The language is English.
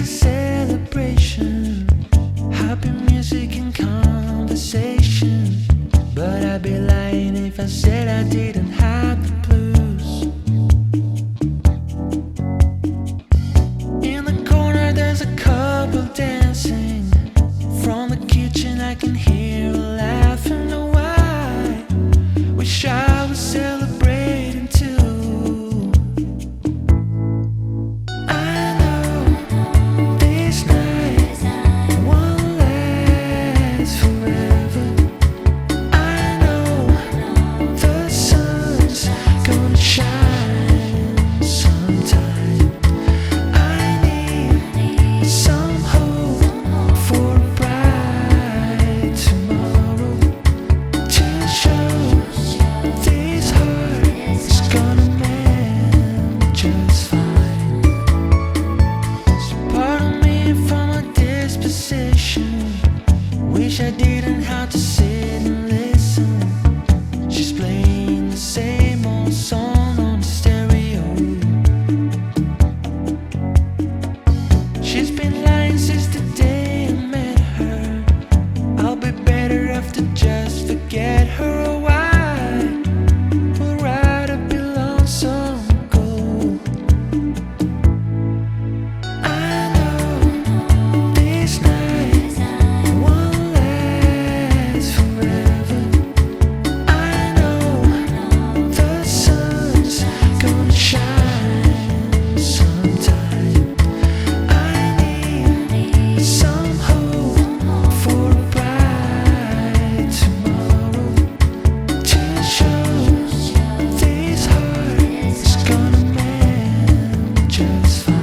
a celebration. chance.